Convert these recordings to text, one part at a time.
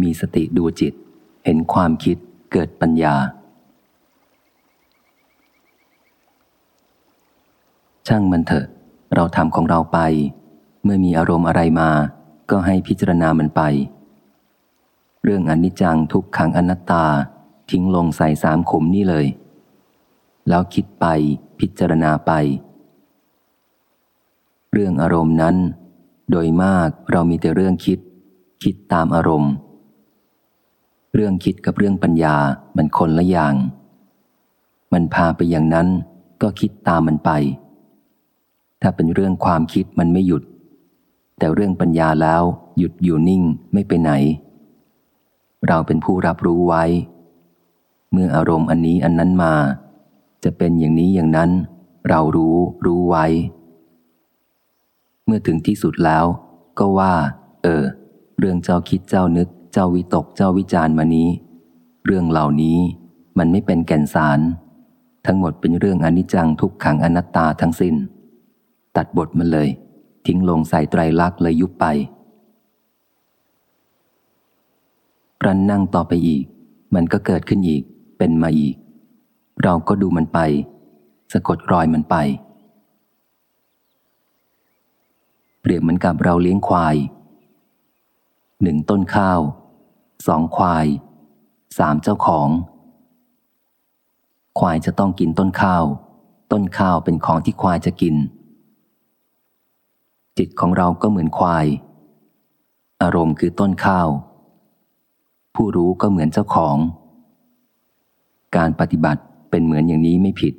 มีสติดูจิต เห็นความคิดเกิดปัญญา ช่างมันเถอะ เราทำของเราไป เมื่อมีอารมณ์อะไรมา ก็ให้พิจารณามันไป เรื่องอนิจจังทุกขังอนัตตาทิ้งลงใส่สามขุมนี่เลย แล้วคิดไปพิจารณาไป เรื่องอารมณ์นั้น โดยมากเรามีแต่เรื่องคิด คิดตามอารมณ์ เรื่องคิดกับเรื่องปัญญามันคนละอย่าง มันพาไปอย่างนั้นก็คิดตามมันไป ถ้าเป็นเรื่องความคิดมันไม่หยุด แต่เรื่องปัญญาแล้วหยุดอยู่นิ่งไม่ไปไหน เราเป็นผู้รับรู้ไว้ เมื่ออารมณ์อันนี้อันนั้นมา จะเป็นอย่างนี้อย่างนั้น เรารู้รู้ไว้ เมื่อถึงที่สุดแล้วก็ว่า เออ เรื่องเจ้าคิดเจ้านึก เจ้าวิตกเจ้าวิจารมานี้ เรื่องเหล่านี้มันไม่เป็นแก่นสาร ทั้งหมดเป็นเรื่องอนิจจังทุกขังอนัตตาทั้งสิน้น ตัดบทมันเลย ทิ้งลงใส่ไตรลักษณ์เลยยุบไปรันนั่งต่อไปอีก มันก็เกิดขึ้นอีก เป็นมาอีก เราก็ดูมันไป สะกดรอยมันไป เปรียบเหมือนกับเราเลี้ยงควายหนึ่งต้นข้าว สองควายสามเจ้าของ ควายจะต้องกินต้นข้าว ต้นข้าวเป็นของที่ควายจะกิน จิตของเราก็เหมือนควาย อารมณ์คือต้นข้าว ผู้รู้ก็เหมือนเจ้าของ การปฏิบัติเป็นเหมือนอย่างนี้ไม่ผิด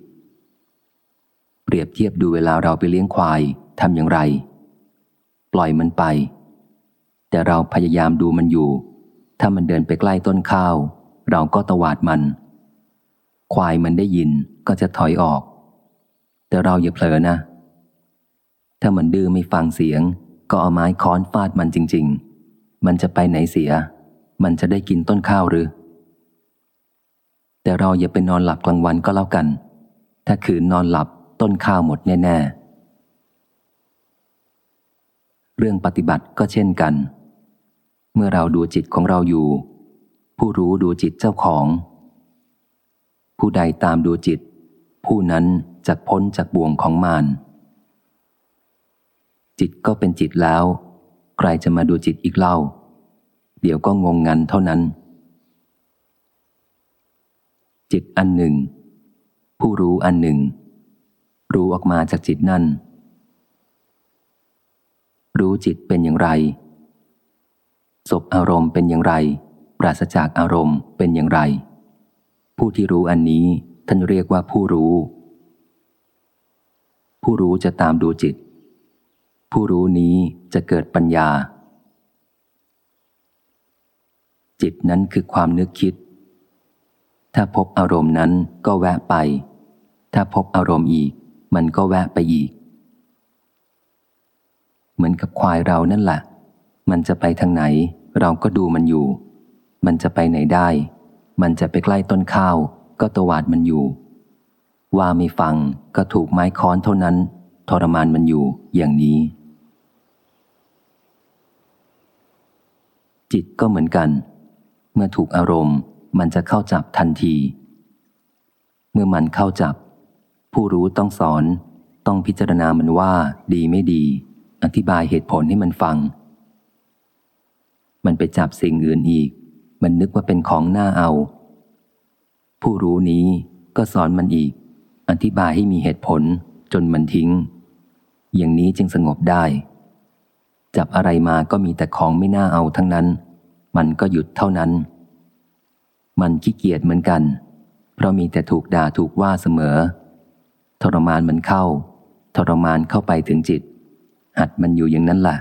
เปรียบเทียบดูเวลาเราไปเลี้ยงควายทำอย่างไร ปล่อยมันไป แต่เราพยายามดูมันอยู่ ถ้ามันเดินไปใกล้ต้นข้าว เราก็ตวาดมัน ควายมันได้ยินก็จะถอยออก แต่เราอย่าเผลอนะ ถ้ามันดื้อไม่ฟังเสียง ก็เอาไม้ค้อนฟาดมันจริง ๆ มันจะไปไหนเสีย มันจะได้กินต้นข้าวหรือ แต่เราอย่าไปนอนหลับกลางวันก็แล้วกัน ถ้าคืนนอนหลับต้นข้าวหมดแน่ ๆ เรื่องปฏิบัติก็เช่นกัน เมื่อเราดูจิตของเราอยู่ ผู้รู้ดูจิตเจ้าของ ผู้ใดตามดูจิต ผู้นั้นจะพ้นจากบ่วงของมารจิตก็เป็นจิตแล้ว ใครจะมาดูจิตอีกเล่า เดี๋ยวก็งงงันเท่านั้น จิตอันหนึ่ง ผู้รู้อันหนึ่ง รู้ออกมาจากจิตนั่น รู้จิตเป็นอย่างไร ศพอารมณ์เป็นอย่างไร ปราศจากอารมณ์เป็นอย่างไร ผู้ที่รู้อันนี้ท่านเรียกว่าผู้รู้ ผู้รู้จะตามดูจิต ผู้รู้นี้จะเกิดปัญญา จิตนั้นคือความนึกคิด ถ้าพบอารมณ์นั้นก็แวะไป ถ้าพบอารมณ์อีก มันก็แวะไปอีก เหมือนกับควายเรานั่นแหละ มันจะไปทางไหน เราก็ดูมันอยู่ มันจะไปไหนได้ มันจะไปใกล้ต้นข้าว ก็ตวาดมันอยู่ ว่าไม่ฟังก็ถูกไม้ค้อนเท่านั้น ทรมานมันอยู่อย่างนี้ จิตก็เหมือนกัน เมื่อถูกอารมณ์ มันจะเข้าจับทันที เมื่อมันเข้าจับ ผู้รู้ต้องสอน ต้องพิจารณามันว่า ดีไม่ดี อธิบายเหตุผลให้มันฟัง มันไปจับสิ่งอื่นอีก มันนึกว่าเป็นของหน้าเอา ผู้รู้นี้ก็สอนมันอีก อธิบายให้มีเหตุผลจนมันทิ้ง อย่างนี้จึงสงบได้ จับอะไรมาก็มีแต่ของไม่น่าเอาทั้งนั้น มันก็หยุดเท่านั้น มันขี้เกียจเหมือนกัน เพราะมีแต่ถูกด่าถูกว่าเสมอ ทรมานมันเข้า ทรมานเข้าไปถึงจิต หัดมันอยู่อย่างนั้นแหละ